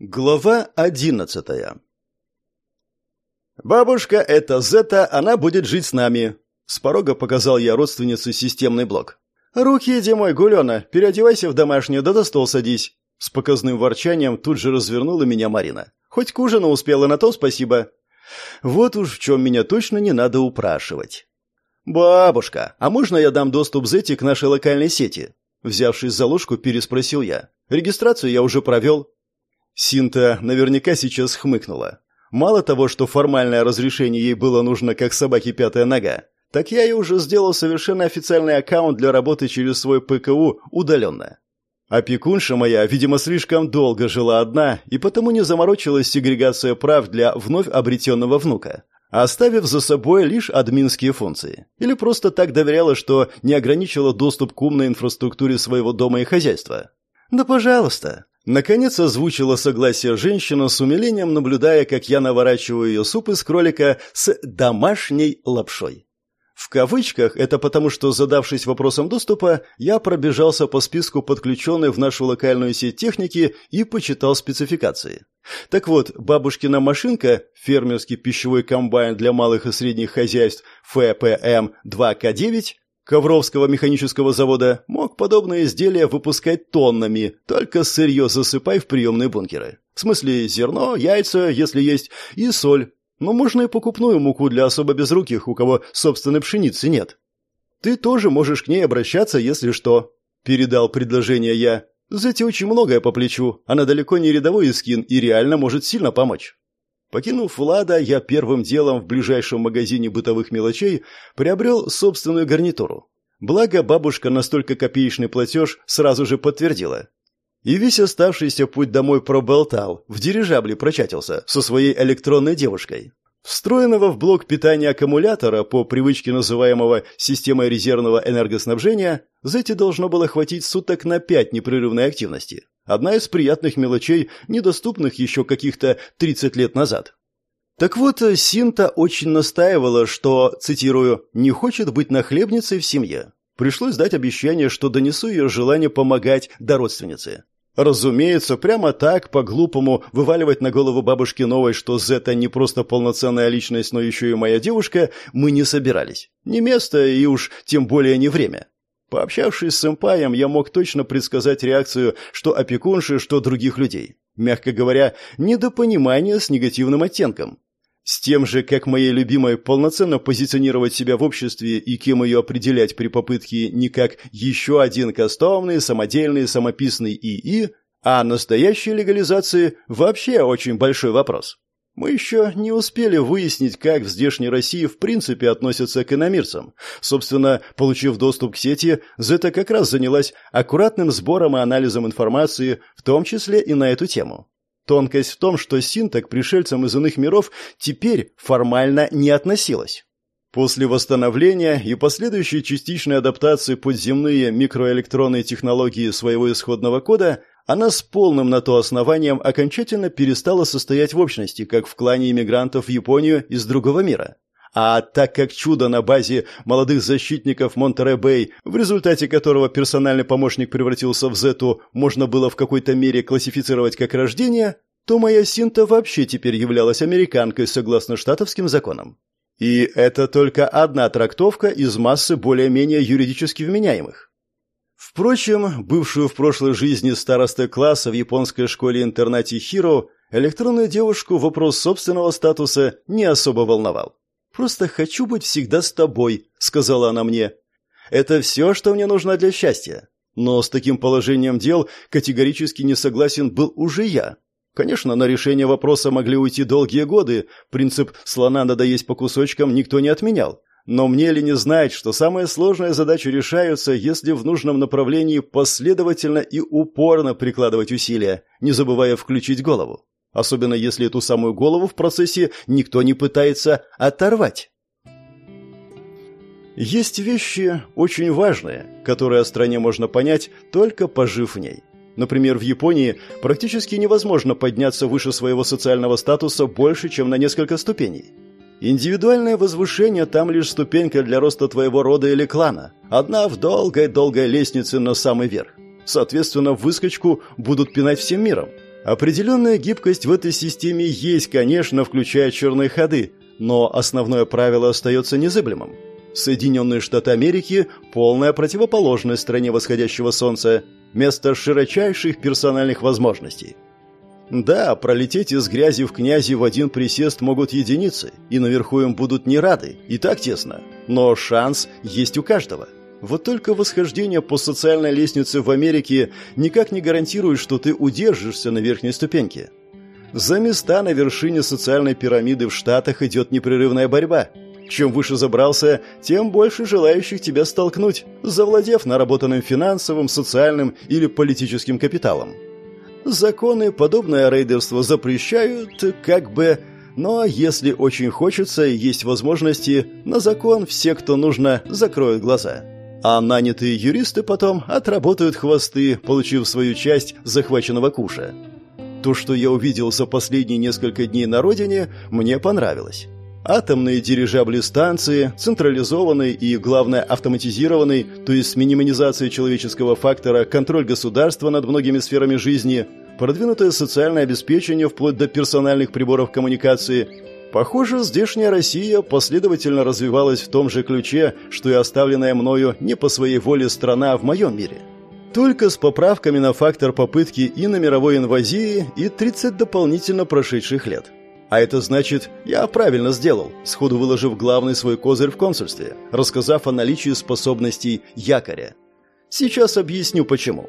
Глава одиннадцатая «Бабушка, это Зета, она будет жить с нами», — с порога показал я родственнице системный блок. «Руки иди, мой гулёна, переодевайся в домашнее, да за стол садись». С показным ворчанием тут же развернула меня Марина. «Хоть к ужину успела, на то спасибо». Вот уж в чем меня точно не надо упрашивать. «Бабушка, а можно я дам доступ Зете к нашей локальной сети?» Взявшись за ложку, переспросил я. «Регистрацию я уже провел». Синта наверняка сейчас хмыкнула. Мало того, что формальное разрешение ей было нужно как собаке пятая нога, так я и уже сделал совершенно официальный аккаунт для работы через свой ПКУ удаленно. Опекунша моя, видимо, слишком долго жила одна и потому не заморочилась сегрегация прав для вновь обретенного внука, оставив за собой лишь админские функции. Или просто так доверяла, что не ограничила доступ к умной инфраструктуре своего дома и хозяйства. Да пожалуйста. Наконец озвучила согласие женщина с умилением, наблюдая, как я наворачиваю ее суп из кролика с домашней лапшой. В кавычках это потому, что, задавшись вопросом доступа, я пробежался по списку подключенной в нашу локальную сеть техники и почитал спецификации. Так вот, бабушкина машинка, фермерский пищевой комбайн для малых и средних хозяйств ФПМ-2К9, Ковровского механического завода мог подобные изделия выпускать тоннами, только сырье засыпай в приемные бункеры. В смысле зерно, яйца, если есть, и соль. Но можно и покупную муку для особо безруких, у кого собственной пшеницы нет. Ты тоже можешь к ней обращаться, если что. Передал предложение я. Зате очень многое по плечу. Она далеко не рядовой искин и реально может сильно помочь. Покинув Влада, я первым делом в ближайшем магазине бытовых мелочей приобрел собственную гарнитуру. Благо, бабушка настолько копеечный платеж сразу же подтвердила. И весь оставшийся путь домой проболтал, в дирижабле прочатился со своей электронной девушкой. Встроенного в блок питания аккумулятора, по привычке называемого системой резервного энергоснабжения, Зете должно было хватить суток на пять непрерывной активности. Одна из приятных мелочей, недоступных еще каких-то 30 лет назад. Так вот, Синта очень настаивала, что, цитирую, «не хочет быть нахлебницей в семье». Пришлось дать обещание, что донесу ее желание помогать до родственницы. Разумеется, прямо так, по-глупому, вываливать на голову бабушки новой, что Зета не просто полноценная личность, но еще и моя девушка, мы не собирались. Не место и уж тем более не время. Пообщавшись с сэмпаем, я мог точно предсказать реакцию что опекунши, что других людей. Мягко говоря, недопонимание с негативным оттенком. С тем же, как моей любимой, полноценно позиционировать себя в обществе и кем ее определять при попытке не как еще один кастомный, самодельный, самописный ИИ, а настоящей легализации вообще очень большой вопрос. Мы еще не успели выяснить, как в здешней России в принципе относятся к иномирцам. Собственно, получив доступ к сети, Зета как раз занялась аккуратным сбором и анализом информации, в том числе и на эту тему. Тонкость в том, что Синта к пришельцам из иных миров теперь формально не относилась. После восстановления и последующей частичной адаптации под земные микроэлектронные технологии своего исходного кода, она с полным на то основанием окончательно перестала состоять в общности, как в клане иммигрантов в Японию из другого мира. А так как чудо на базе молодых защитников Монтере-Бэй, в результате которого персональный помощник превратился в Зету, можно было в какой-то мере классифицировать как рождение, то моя Синта вообще теперь являлась американкой согласно штатовским законам. И это только одна трактовка из массы более-менее юридически вменяемых. Впрочем, бывшую в прошлой жизни старостой класса в японской школе-интернате Хиро, электронную девушку вопрос собственного статуса не особо волновал. «Просто хочу быть всегда с тобой», — сказала она мне. «Это все, что мне нужно для счастья». Но с таким положением дел категорически не согласен был уже я. Конечно, на решение вопроса могли уйти долгие годы, принцип «слона надо есть по кусочкам» никто не отменял. Но мне ли не знать, что самые сложные задачи решаются, если в нужном направлении последовательно и упорно прикладывать усилия, не забывая включить голову. Особенно если эту самую голову в процессе никто не пытается оторвать. Есть вещи очень важные, которые о стране можно понять, только пожив в ней. Например, в Японии практически невозможно подняться выше своего социального статуса больше, чем на несколько ступеней. Индивидуальное возвышение там лишь ступенька для роста твоего рода или клана. Одна в долгой-долгой лестнице на самый верх. Соответственно, выскочку будут пинать всем миром. Определенная гибкость в этой системе есть, конечно, включая черные ходы, но основное правило остается незыблемым. Соединенные Штаты Америки – полная противоположность стране восходящего солнца, место широчайших персональных возможностей. Да, пролететь из грязи в князи в один присест могут единицы, и наверху им будут не рады, и так тесно. Но шанс есть у каждого – вот только восхождение по социальной лестнице в Америке никак не гарантирует, что ты удержишься на верхней ступеньке. За места на вершине социальной пирамиды в Штатах идет непрерывная борьба. Чем выше забрался, тем больше желающих тебя столкнуть, завладев наработанным финансовым, социальным или политическим капиталом. Законы подобное рейдерство запрещают, как бы... Но если очень хочется и есть возможности, на закон все, кто нужно, закроют глаза. А нанятые юристы потом отработают хвосты, получив свою часть захваченного куша. То, что я увидел за последние несколько дней на родине, мне понравилось. Атомные дирижабли станции, централизованный и, главное, автоматизированный, то есть с минимизацией человеческого фактора, контроль государства над многими сферами жизни, продвинутое социальное обеспечение вплоть до персональных приборов коммуникации – Похоже, здешняя Россия последовательно развивалась в том же ключе, что и оставленная мною не по своей воле страна в моем мире. Только с поправками на фактор попытки и на мировой инвазии и 30 дополнительно прошедших лет. А это значит, я правильно сделал, сходу выложив главный свой козырь в консульстве, рассказав о наличии способностей якоря. Сейчас объясню почему.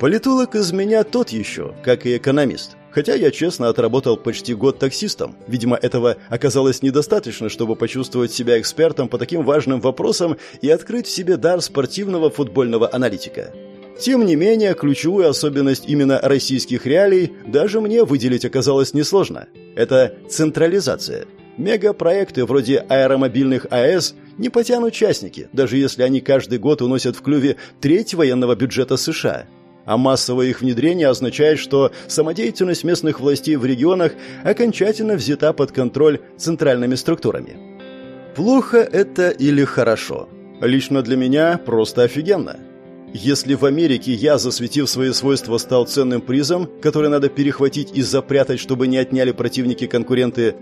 Политолог из меня тот еще, как и экономист – Хотя я честно отработал почти год таксистом. Видимо, этого оказалось недостаточно, чтобы почувствовать себя экспертом по таким важным вопросам и открыть в себе дар спортивного футбольного аналитика. Тем не менее, ключевую особенность именно российских реалий даже мне выделить оказалось несложно. Это централизация. Мегапроекты вроде аэромобильных АЭС не потянут участники, даже если они каждый год уносят в клюве треть военного бюджета США – а массовое их внедрение означает, что самодеятельность местных властей в регионах окончательно взята под контроль центральными структурами. Плохо это или хорошо? Лично для меня просто офигенно. Если в Америке я, засветив свои свойства, стал ценным призом, который надо перехватить и запрятать, чтобы не отняли противники-конкуренты,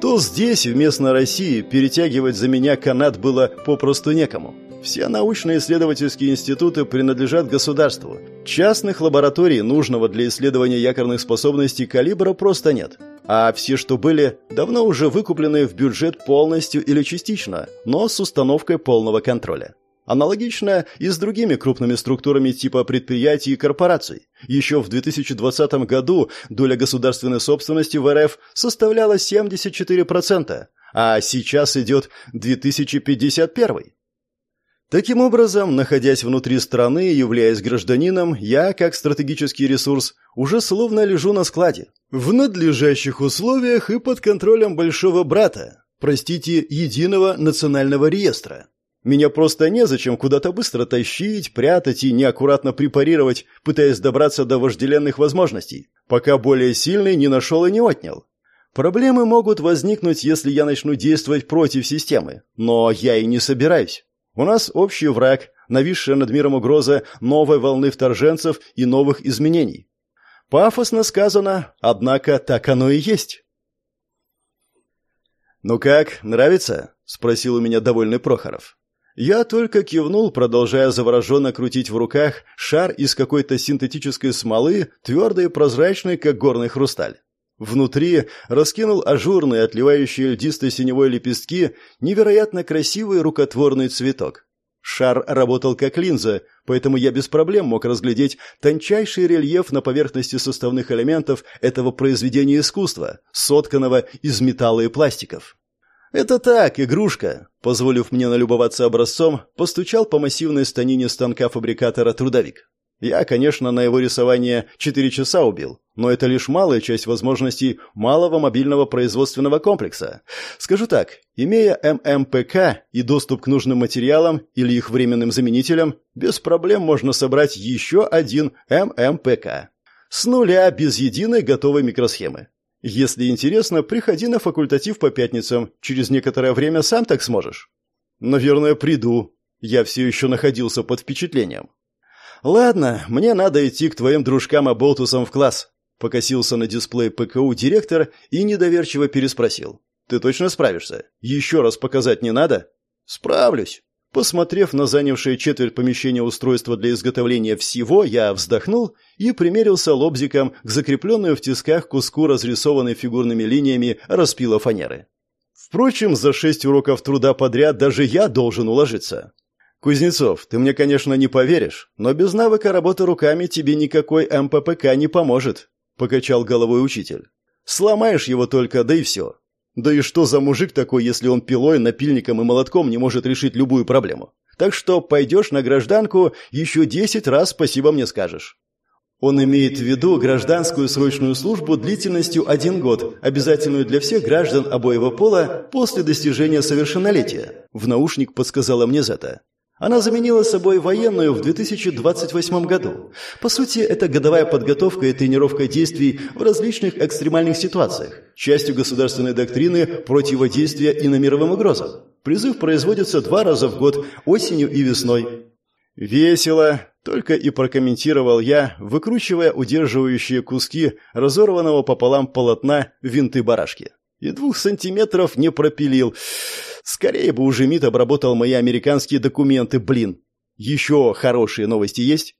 то здесь, в местной России, перетягивать за меня канат было попросту некому. Все научно-исследовательские институты принадлежат государству. Частных лабораторий, нужного для исследования якорных способностей калибра, просто нет. А все, что были, давно уже выкуплены в бюджет полностью или частично, но с установкой полного контроля. Аналогично и с другими крупными структурами типа предприятий и корпораций. Еще в 2020 году доля государственной собственности в РФ составляла 74%, а сейчас идет 2051. Таким образом, находясь внутри страны и являясь гражданином, я, как стратегический ресурс, уже словно лежу на складе, в надлежащих условиях и под контролем большого брата, простите, единого национального реестра. Меня просто незачем куда-то быстро тащить, прятать и неаккуратно препарировать, пытаясь добраться до вожделенных возможностей, пока более сильный не нашел и не отнял. Проблемы могут возникнуть, если я начну действовать против системы, но я и не собираюсь. У нас общий враг, нависшая над миром угроза новой волны вторженцев и новых изменений. Пафосно сказано, однако так оно и есть. «Ну как, нравится?» – спросил у меня довольный Прохоров. Я только кивнул, продолжая завороженно крутить в руках шар из какой-то синтетической смолы, твердой и прозрачной, как горный хрусталь. Внутри раскинул ажурные, отливающие льдистой синевой лепестки, невероятно красивый рукотворный цветок. Шар работал как линза, поэтому я без проблем мог разглядеть тончайший рельеф на поверхности составных элементов этого произведения искусства, сотканного из металла и пластиков. «Это так, игрушка», — позволив мне налюбоваться образцом, постучал по массивной станине станка фабрикатора трудовик. Я, конечно, на его рисование 4 часа убил, но это лишь малая часть возможностей малого мобильного производственного комплекса. Скажу так, имея ММПК и доступ к нужным материалам или их временным заменителям, без проблем можно собрать еще один ММПК. С нуля, без единой готовой микросхемы. Если интересно, приходи на факультатив по пятницам, через некоторое время сам так сможешь. Наверное, приду. Я все еще находился под впечатлением. Ладно, мне надо идти к твоим дружкам-оболтусам в класс. Покосился на дисплей ПКУ директор и недоверчиво переспросил. Ты точно справишься? Еще раз показать не надо? Справлюсь. Посмотрев на занявшее четверть помещения устройства для изготовления всего, я вздохнул и примерился лобзиком к закрепленную в тисках куску разрисованной фигурными линиями распила фанеры. Впрочем, за шесть уроков труда подряд даже я должен уложиться. Кузнецов, ты мне, конечно, не поверишь, но без навыка работы руками тебе никакой МППК не поможет, покачал головой учитель. Сломаешь его только, да и все. Да и что за мужик такой, если он пилой, напильником и молотком не может решить любую проблему? Так что пойдешь на гражданку, еще десять раз спасибо мне скажешь. Он имеет в виду гражданскую срочную службу длительностью один год, обязательную для всех граждан обоего пола после достижения совершеннолетия. В наушник подсказала мне Зета. Она заменила собой военную в 2028 году. По сути, это годовая подготовка и тренировка действий в различных экстремальных ситуациях, частью государственной доктрины противодействия иномировым угрозам. Призыв производится два раза в год, осенью и весной. «Весело», — только и прокомментировал я, выкручивая удерживающие куски разорванного пополам полотна винты-барашки. И двух сантиметров не пропилил. Скорее бы уже МИД обработал мои американские документы, блин. Еще хорошие новости есть?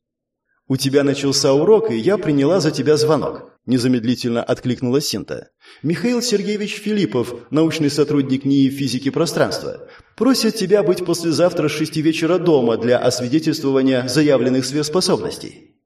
У тебя начался урок, и я приняла за тебя звонок. Незамедлительно откликнулась Синта. Михаил Сергеевич Филиппов, научный сотрудник НИИ физики пространства, просит тебя быть послезавтра с шести вечера дома для освидетельствования заявленных сверхспособностей.